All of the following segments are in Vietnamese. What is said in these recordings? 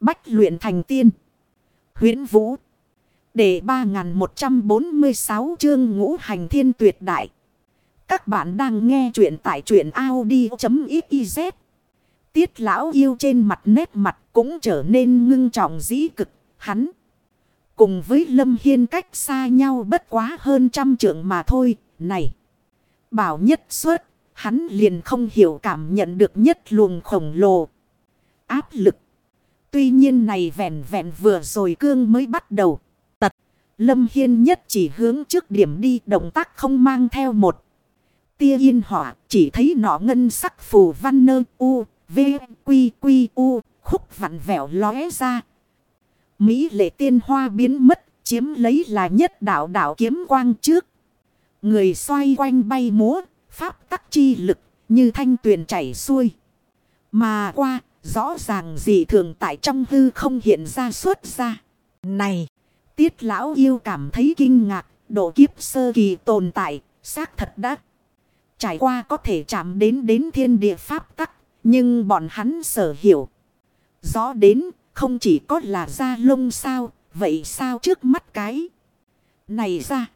Bách luyện thành tiên. huyễn Vũ. Để 3146 chương ngũ hành thiên tuyệt đại. Các bạn đang nghe truyện tại truyện Audi.xyz. Tiết lão yêu trên mặt nét mặt cũng trở nên ngưng trọng dĩ cực. Hắn. Cùng với Lâm Hiên cách xa nhau bất quá hơn trăm trượng mà thôi. Này. Bảo nhất suốt. Hắn liền không hiểu cảm nhận được nhất luồng khổng lồ. Áp lực. Tuy nhiên này vẹn vẹn vừa rồi cương mới bắt đầu. Tật. Lâm Hiên nhất chỉ hướng trước điểm đi động tác không mang theo một. Tia yên hỏa chỉ thấy nọ ngân sắc phù văn nơ u, v, quy, quy, u, khúc vặn vẹo lóe ra. Mỹ lệ tiên hoa biến mất, chiếm lấy là nhất đạo đạo kiếm quang trước. Người xoay quanh bay múa, pháp tắc chi lực như thanh tuyền chảy xuôi. Mà qua, rõ ràng dị thường tại trong hư không hiện ra xuất ra. Này, tiết lão yêu cảm thấy kinh ngạc, độ kiếp sơ kỳ tồn tại, xác thật đã. Trải qua có thể chạm đến đến thiên địa pháp tắc, nhưng bọn hắn sở hiểu. Rõ đến, không chỉ có là da lông sao, vậy sao trước mắt cái này ra.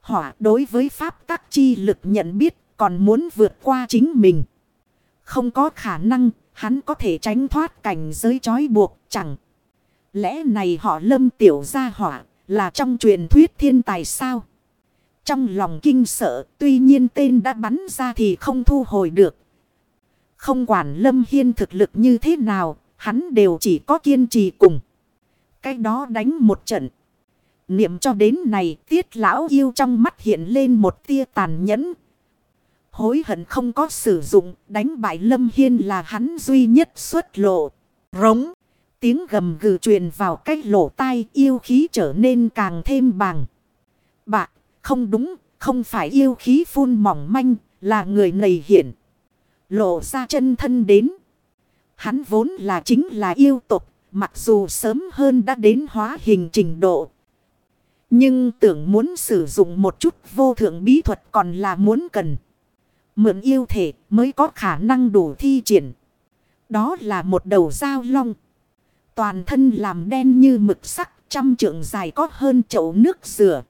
Hỏa đối với pháp tắc chi lực nhận biết còn muốn vượt qua chính mình. Không có khả năng hắn có thể tránh thoát cảnh giới trói buộc, chẳng. Lẽ này họ lâm tiểu gia hỏa là trong truyền thuyết thiên tài sao? Trong lòng kinh sợ, tuy nhiên tên đã bắn ra thì không thu hồi được. Không quản lâm hiên thực lực như thế nào, hắn đều chỉ có kiên trì cùng. Cái đó đánh một trận. Niệm cho đến này, tiết lão yêu trong mắt hiện lên một tia tàn nhẫn. Hối hận không có sử dụng, đánh bại lâm hiên là hắn duy nhất xuất lộ. Rống. Tiếng gầm gừ truyền vào cách lỗ tai, yêu khí trở nên càng thêm bằng. bạn không đúng, không phải yêu khí phun mỏng manh, là người này hiện. Lộ ra chân thân đến. Hắn vốn là chính là yêu tục, mặc dù sớm hơn đã đến hóa hình trình độ. Nhưng tưởng muốn sử dụng một chút vô thượng bí thuật còn là muốn cần. Mượn yêu thể mới có khả năng đủ thi triển. Đó là một đầu dao long. Toàn thân làm đen như mực sắc trăm trượng dài có hơn chậu nước dừa,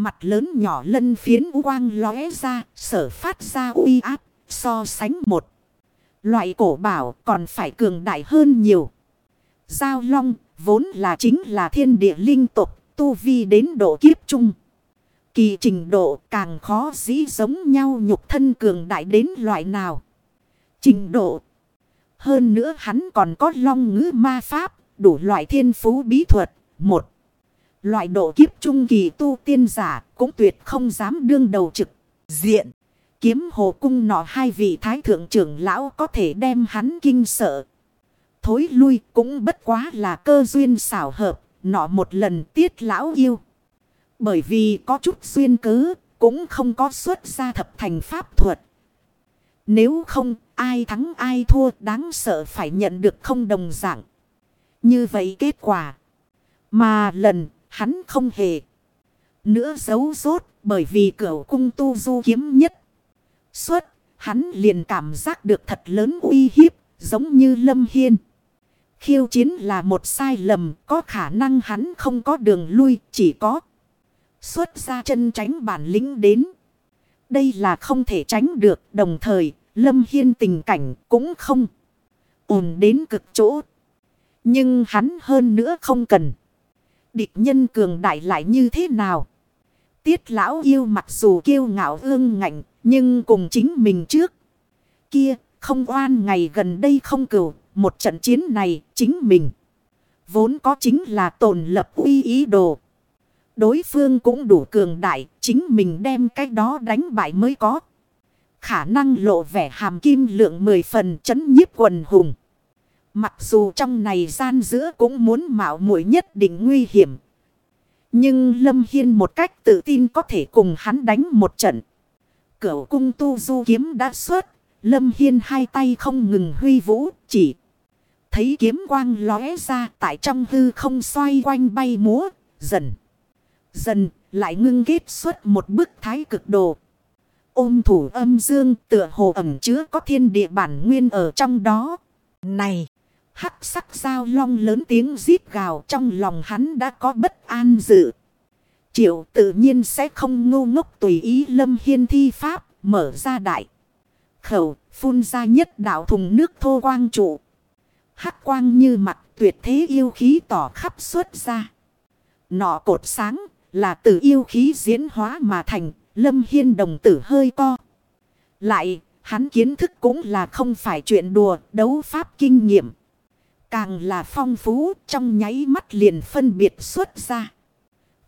Mặt lớn nhỏ lân phiến quang lóe ra sở phát ra uy áp so sánh một. Loại cổ bảo còn phải cường đại hơn nhiều. Giao long vốn là chính là thiên địa linh tục tu vi đến độ kiếp trung. Kỳ trình độ càng khó dĩ giống nhau nhục thân cường đại đến loại nào. Trình độ. Hơn nữa hắn còn có long ngữ ma pháp, đủ loại thiên phú bí thuật. Một. Loại độ kiếp trung kỳ tu tiên giả cũng tuyệt không dám đương đầu trực. Diện. Kiếm hồ cung nọ hai vị thái thượng trưởng lão có thể đem hắn kinh sợ. Thối lui cũng bất quá là cơ duyên xảo hợp, nọ một lần tiết lão yêu. Bởi vì có chút duyên cớ, cũng không có xuất ra thập thành pháp thuật. Nếu không, ai thắng ai thua đáng sợ phải nhận được không đồng dạng. Như vậy kết quả. Mà lần, hắn không hề. Nữa giấu rốt, bởi vì cửa cung tu du kiếm nhất. Suốt, hắn liền cảm giác được thật lớn uy hiếp, giống như lâm hiên. Khiêu chiến là một sai lầm, có khả năng hắn không có đường lui, chỉ có xuất ra chân tránh bản lĩnh đến. Đây là không thể tránh được, đồng thời, Lâm Hiên tình cảnh cũng không ổn đến cực chỗ. Nhưng hắn hơn nữa không cần. Địch nhân cường đại lại như thế nào? Tiết lão yêu mặc dù kiêu ngạo ương ngạnh, nhưng cùng chính mình trước. Kia, không oan ngày gần đây không cửu, một trận chiến này chính mình. Vốn có chính là tổn lập uy ý đồ. Đối phương cũng đủ cường đại, chính mình đem cái đó đánh bại mới có. Khả năng lộ vẻ hàm kim lượng mười phần chấn nhiếp quần hùng. Mặc dù trong này gian giữa cũng muốn mạo muội nhất định nguy hiểm. Nhưng Lâm Hiên một cách tự tin có thể cùng hắn đánh một trận. Cửu cung tu du kiếm đã xuất. Lâm Hiên hai tay không ngừng huy vũ chỉ. Thấy kiếm quang lóe ra tại trong hư không xoay quanh bay múa. Dần. Dần, lại ngưng kết xuất một bức thái cực đồ. Ôm thủ âm dương tựa hồ ẩm chứa có thiên địa bản nguyên ở trong đó. Này. Hắc sắc dao long lớn tiếng giết gào trong lòng hắn đã có bất an dự. Triệu tự nhiên sẽ không ngu ngốc tùy ý lâm hiên thi pháp, mở ra đại. Khẩu, phun ra nhất đạo thùng nước thô quang trụ. Hắc quang như mặt tuyệt thế yêu khí tỏ khắp xuất ra. Nọ cột sáng là từ yêu khí diễn hóa mà thành, lâm hiên đồng tử hơi co. Lại, hắn kiến thức cũng là không phải chuyện đùa, đấu pháp kinh nghiệm. Càng là phong phú, trong nháy mắt liền phân biệt xuất ra.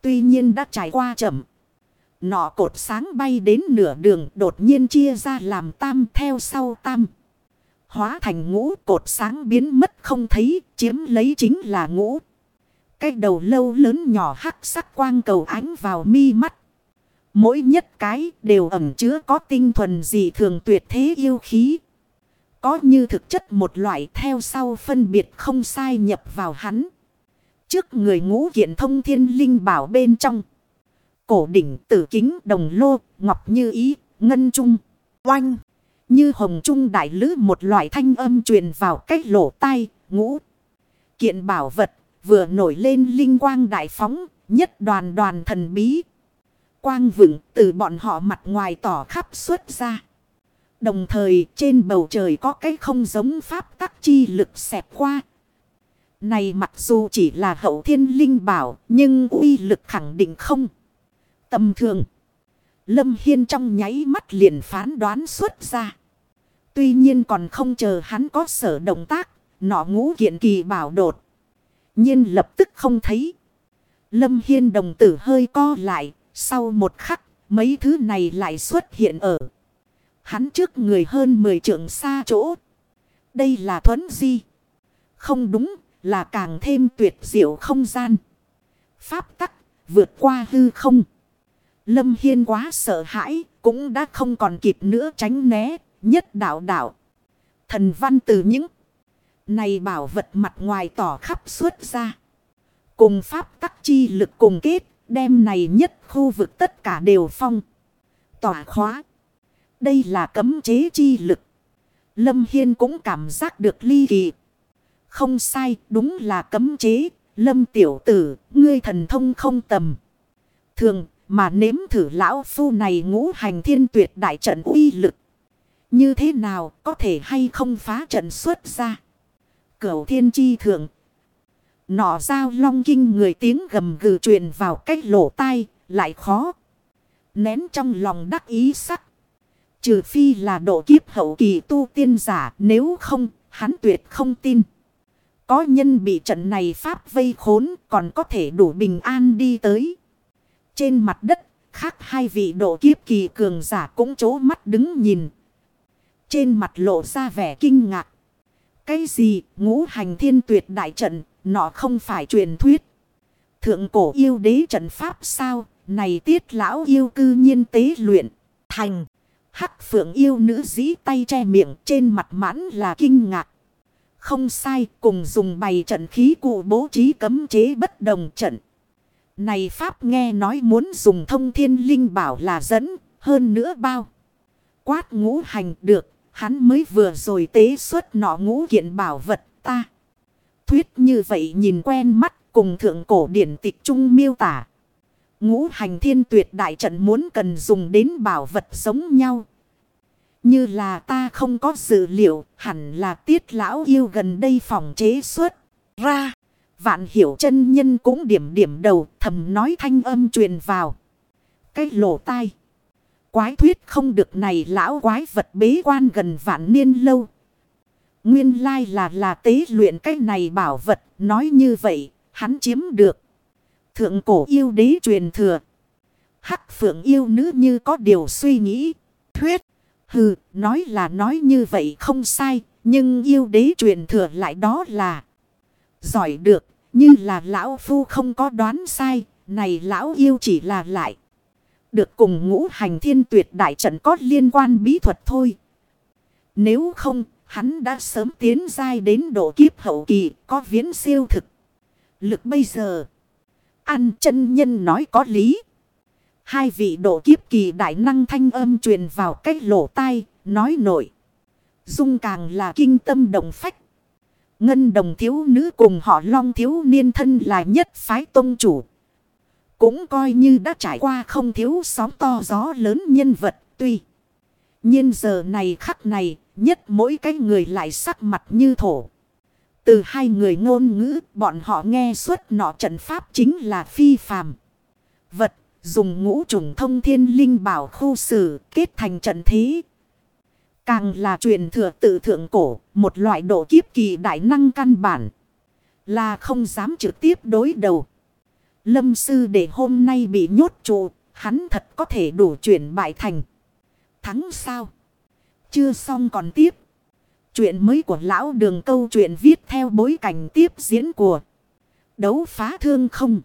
Tuy nhiên đã trải qua chậm. Nọ cột sáng bay đến nửa đường, đột nhiên chia ra làm tam theo sau tam. Hóa thành ngũ cột sáng biến mất không thấy, chiếm lấy chính là ngũ. Cái đầu lâu lớn nhỏ hắc sắc quang cầu ánh vào mi mắt. Mỗi nhất cái đều ẩm chứa có tinh thuần gì thường tuyệt thế yêu khí. Có như thực chất một loại theo sau phân biệt không sai nhập vào hắn. Trước người ngũ kiện thông thiên linh bảo bên trong. Cổ đỉnh tử kính đồng lô, ngọc như ý, ngân trung, oanh. Như hồng trung đại lữ một loại thanh âm truyền vào cách lỗ tai, ngũ. Kiện bảo vật vừa nổi lên linh quang đại phóng, nhất đoàn đoàn thần bí. Quang vững từ bọn họ mặt ngoài tỏ khắp xuất ra. Đồng thời trên bầu trời có cái không giống pháp tắc chi lực xẹp qua. Này mặc dù chỉ là hậu thiên linh bảo nhưng uy lực khẳng định không. Tầm thường. Lâm Hiên trong nháy mắt liền phán đoán xuất ra. Tuy nhiên còn không chờ hắn có sở động tác. Nọ ngũ kiện kỳ bảo đột nhiên lập tức không thấy. Lâm Hiên đồng tử hơi co lại. Sau một khắc, mấy thứ này lại xuất hiện ở. Hắn trước người hơn 10 trượng xa chỗ. Đây là thuấn di. Không đúng, là càng thêm tuyệt diệu không gian. Pháp tắc, vượt qua hư không. Lâm Hiên quá sợ hãi, cũng đã không còn kịp nữa tránh né, nhất đạo đạo. Thần văn từ những này bảo vật mặt ngoài tỏ khắp xuất ra. Cùng pháp tắc chi lực cùng kết đem này nhất khu vực tất cả đều phong. Tỏa khóa. Đây là cấm chế chi lực. Lâm Hiên cũng cảm giác được ly kỳ. Không sai, đúng là cấm chế. Lâm tiểu tử, ngươi thần thông không tầm. Thường, mà nếm thử lão phu này ngũ hành thiên tuyệt đại trận uy lực. Như thế nào, có thể hay không phá trận xuất ra. Cửu thiên chi thượng. Nọ dao long kinh người tiếng gầm gừ truyền vào cách lỗ tai, lại khó. Nén trong lòng đắc ý sắc. Trừ phi là độ kiếp hậu kỳ tu tiên giả nếu không hắn tuyệt không tin. Có nhân bị trận này pháp vây khốn còn có thể đủ bình an đi tới. Trên mặt đất khác hai vị độ kiếp kỳ cường giả cũng chố mắt đứng nhìn. Trên mặt lộ ra vẻ kinh ngạc. Cái gì, ngũ hành thiên tuyệt đại trận nó không phải truyền thuyết. Thượng cổ yêu đế trận pháp sao, này tiết lão yêu cư nhiên tế luyện thành. Hắc phượng yêu nữ dĩ tay che miệng trên mặt mãn là kinh ngạc. Không sai, cùng dùng bày trận khí cụ bố trí cấm chế bất đồng trận. Này Pháp nghe nói muốn dùng thông thiên linh bảo là dẫn, hơn nữa bao. Quát ngũ hành được hắn mới vừa rồi tế xuất nọ ngũ kiện bảo vật ta. Thuyết như vậy nhìn quen mắt cùng thượng cổ điển tịch trung miêu tả. Ngũ hành thiên tuyệt đại trận muốn cần dùng đến bảo vật giống nhau. Như là ta không có dữ liệu, hẳn là tiết lão yêu gần đây phòng chế xuất ra. Vạn hiểu chân nhân cũng điểm điểm đầu thầm nói thanh âm truyền vào. Cái lỗ tai. Quái thuyết không được này lão quái vật bế quan gần vạn niên lâu. Nguyên lai là là tế luyện cái này bảo vật. Nói như vậy, hắn chiếm được. Thượng cổ yêu đế truyền thừa. Hắc phượng yêu nữ như có điều suy nghĩ. Thuyết. Hừ, nói là nói như vậy không sai. Nhưng yêu đế truyền thừa lại đó là. Giỏi được. Như là lão phu không có đoán sai. Này lão yêu chỉ là lại. Được cùng ngũ hành thiên tuyệt đại trận có liên quan bí thuật thôi. Nếu không, hắn đã sớm tiến dai đến độ kiếp hậu kỳ có viễn siêu thực. Lực bây giờ. Ăn chân nhân nói có lý. Hai vị độ kiếp kỳ đại năng thanh âm truyền vào cách lỗ tai, nói nổi. Dung càng là kinh tâm động phách. Ngân đồng thiếu nữ cùng họ long thiếu niên thân là nhất phái tôn chủ. Cũng coi như đã trải qua không thiếu sóng to gió lớn nhân vật tuy. nhiên giờ này khắc này nhất mỗi cái người lại sắc mặt như thổ. Từ hai người ngôn ngữ bọn họ nghe suốt nọ trận pháp chính là phi phàm. Vật dùng ngũ trùng thông thiên linh bảo khu xử kết thành trận thế. Càng là truyền thừa tự thượng cổ, một loại độ kiếp kỳ đại năng căn bản. Là không dám trực tiếp đối đầu. Lâm sư để hôm nay bị nhốt trụ, hắn thật có thể đủ chuyển bại thành. Thắng sao? Chưa xong còn tiếp. Chuyện mới của lão đường câu chuyện viết theo bối cảnh tiếp diễn của đấu phá thương không.